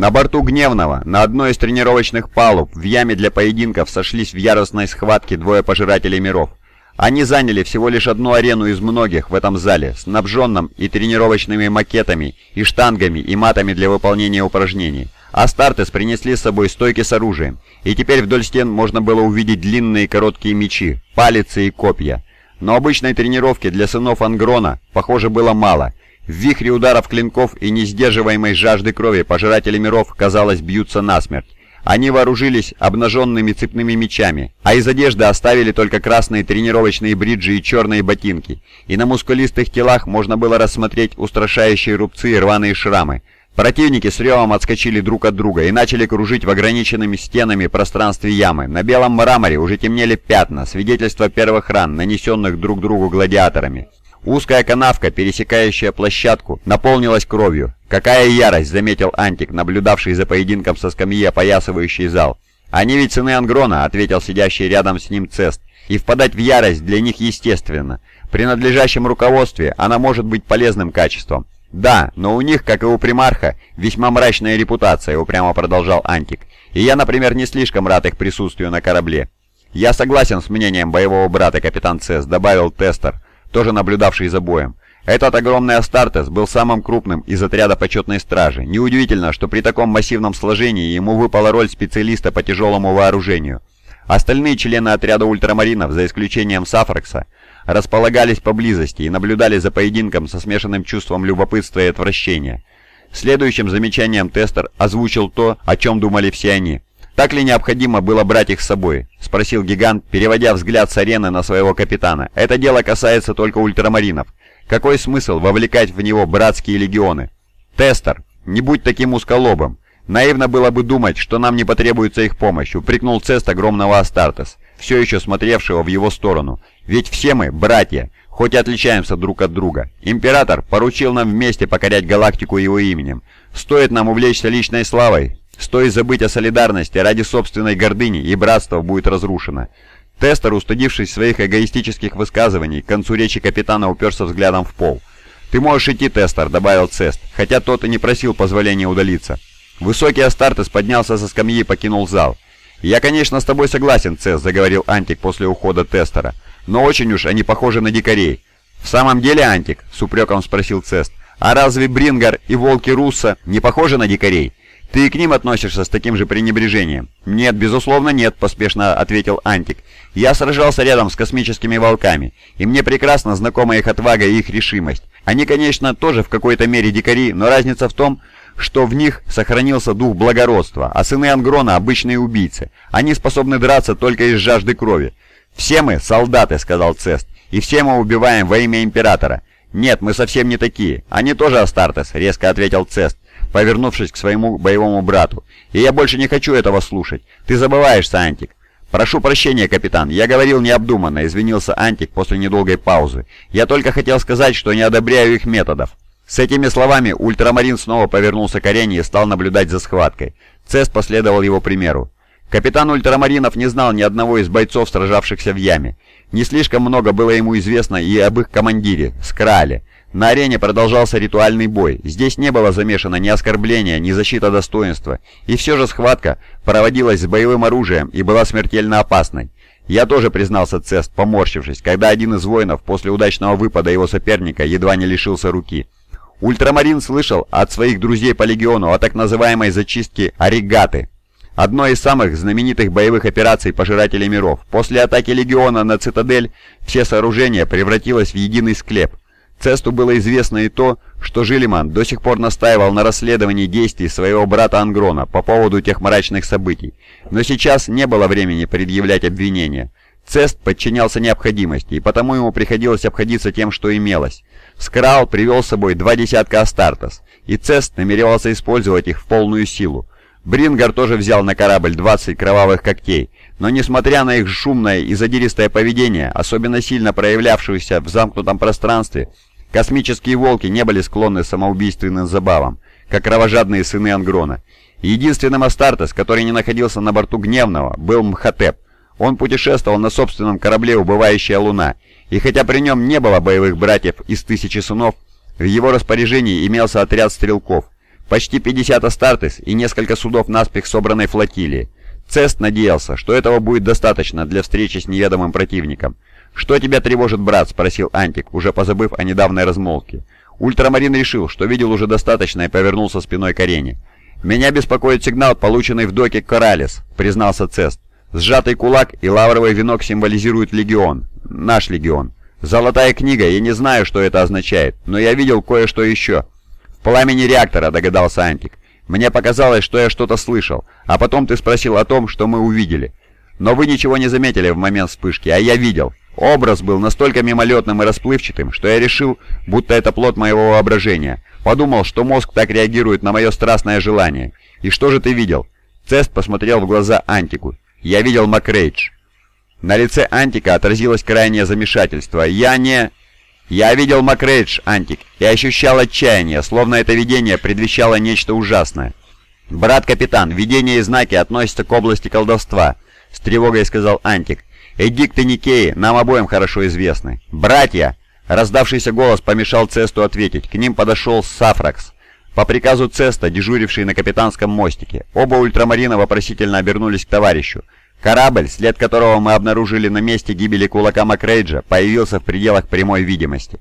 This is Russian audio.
На борту Гневного, на одной из тренировочных палуб, в яме для поединков сошлись в яростной схватке двое пожирателей миров. Они заняли всего лишь одну арену из многих в этом зале, снабженном и тренировочными макетами, и штангами, и матами для выполнения упражнений. Астартес принесли с собой стойки с оружием, и теперь вдоль стен можно было увидеть длинные короткие мечи, палицы и копья. Но обычной тренировки для сынов Ангрона, похоже, было мало. В вихре ударов клинков и несдерживаемой жажды крови пожиратели миров, казалось, бьются насмерть. Они вооружились обнаженными цепными мечами, а из одежды оставили только красные тренировочные бриджи и черные ботинки, и на мускулистых телах можно было рассмотреть устрашающие рубцы и рваные шрамы. Противники с ревом отскочили друг от друга и начали кружить в ограниченными стенами пространстве ямы. На белом мраморе уже темнели пятна, свидетельства первых ран, нанесенных друг другу гладиаторами. Узкая канавка, пересекающая площадку, наполнилась кровью. «Какая ярость!» — заметил Антик, наблюдавший за поединком со скамьи, опоясывающий зал. «Они ведь сыны Ангрона», — ответил сидящий рядом с ним Цест. «И впадать в ярость для них естественно. При надлежащем руководстве она может быть полезным качеством. «Да, но у них, как и у примарха, весьма мрачная репутация», — упрямо продолжал Антик. «И я, например, не слишком рад их присутствию на корабле». «Я согласен с мнением боевого брата, капитан Цесс», — добавил Тестер, тоже наблюдавший за боем. Этот огромный Астартес был самым крупным из отряда почетной стражи. Неудивительно, что при таком массивном сложении ему выпала роль специалиста по тяжелому вооружению. Остальные члены отряда ультрамаринов, за исключением Сафракса, располагались поблизости и наблюдали за поединком со смешанным чувством любопытства и отвращения. Следующим замечанием тестер озвучил то, о чем думали все они. «Так ли необходимо было брать их с собой?» — спросил гигант, переводя взгляд с арены на своего капитана. «Это дело касается только ультрамаринов. Какой смысл вовлекать в него братские легионы?» «Тестер, не будь таким узколобым. Наивно было бы думать, что нам не потребуется их помощь», — упрекнул Цест огромного Астартес, все еще смотревшего в его сторону. Ведь все мы братья, хоть и отличаемся друг от друга. Император поручил нам вместе покорять галактику его именем. Стоит нам увлечься личной славой, стоит забыть о солидарности ради собственной гордыни, и братство будет разрушено. Тестер, устыдившись своих эгоистических высказываний, к концу речи капитана уперся взглядом в пол. «Ты можешь идти, Тестер», — добавил Цест, хотя тот и не просил позволения удалиться. Высокий Астартес поднялся со скамьи и покинул зал. «Я, конечно, с тобой согласен, Цест», — заговорил Антик после ухода Тестера но очень уж они похожи на дикарей. «В самом деле, Антик?» — с упреком спросил Цест. «А разве Брингар и волки Русса не похожи на дикарей? Ты и к ним относишься с таким же пренебрежением?» «Нет, безусловно, нет», — поспешно ответил Антик. «Я сражался рядом с космическими волками, и мне прекрасно знакома их отвага и их решимость. Они, конечно, тоже в какой-то мере дикари, но разница в том, что в них сохранился дух благородства, а сыны Ангрона — обычные убийцы. Они способны драться только из жажды крови. «Все мы солдаты», — сказал Цест, — «и все мы убиваем во имя Императора». «Нет, мы совсем не такие. Они тоже Астартес», — резко ответил Цест, повернувшись к своему боевому брату. «И я больше не хочу этого слушать. Ты забываешься, Антик». «Прошу прощения, капитан, я говорил необдуманно», — извинился Антик после недолгой паузы. «Я только хотел сказать, что не одобряю их методов». С этими словами Ультрамарин снова повернулся к арене и стал наблюдать за схваткой. Цест последовал его примеру. Капитан Ультрамаринов не знал ни одного из бойцов, сражавшихся в яме. Не слишком много было ему известно и об их командире, Скрале. На арене продолжался ритуальный бой. Здесь не было замешано ни оскорбления, ни защита достоинства. И все же схватка проводилась с боевым оружием и была смертельно опасной. Я тоже признался Цест, поморщившись, когда один из воинов после удачного выпада его соперника едва не лишился руки. Ультрамарин слышал от своих друзей по легиону о так называемой зачистке «Оригаты», одной из самых знаменитых боевых операций Пожирателей миров. После атаки Легиона на Цитадель все сооружения превратилось в единый склеп. Цесту было известно и то, что Жилиман до сих пор настаивал на расследовании действий своего брата Ангрона по поводу тех мрачных событий. Но сейчас не было времени предъявлять обвинения. Цест подчинялся необходимости, и потому ему приходилось обходиться тем, что имелось. Скрал привел с собой два десятка Астартес, и Цест намеревался использовать их в полную силу. Брингар тоже взял на корабль 20 кровавых когтей, но несмотря на их шумное и задиристое поведение, особенно сильно проявлявшееся в замкнутом пространстве, космические волки не были склонны самоубийственным забавам, как кровожадные сыны Ангрона. Единственным Астартес, который не находился на борту Гневного, был Мхотеп. Он путешествовал на собственном корабле «Убывающая луна», и хотя при нем не было боевых братьев из Тысячи Сынов, в его распоряжении имелся отряд стрелков – почти 50 Астартес и несколько судов наспех собранной флотилии. Цест надеялся, что этого будет достаточно для встречи с неведомым противником. «Что тебя тревожит, брат?» — спросил Антик, уже позабыв о недавней размолвке. Ультрамарин решил, что видел уже достаточно и повернулся спиной к арене. «Меня беспокоит сигнал, полученный в доке Коралес», — признался Цест. «Сжатый кулак и лавровый венок символизируют легион. Наш легион. Золотая книга, я не знаю, что это означает, но я видел кое-что еще». «В пламени реактора», — догадался Антик. «Мне показалось, что я что-то слышал, а потом ты спросил о том, что мы увидели. Но вы ничего не заметили в момент вспышки, а я видел. Образ был настолько мимолетным и расплывчатым, что я решил, будто это плод моего воображения. Подумал, что мозг так реагирует на мое страстное желание. И что же ты видел? Цест посмотрел в глаза Антику. Я видел Макрейдж. На лице Антика отразилось крайнее замешательство. Я не... Я видел Макрейдж, Антик, и ощущал отчаяние, словно это видение предвещало нечто ужасное. «Брат-капитан, видения и знаки относятся к области колдовства», — с тревогой сказал Антик. Эдикт и Никеи нам обоим хорошо известны. Братья!» Раздавшийся голос помешал Цесту ответить. К ним подошел Сафракс. По приказу Цеста, дежуривший на капитанском мостике, оба ультрамарина вопросительно обернулись к товарищу. Корабль, след которого мы обнаружили на месте гибели кулака Макрейджа, появился в пределах прямой видимости.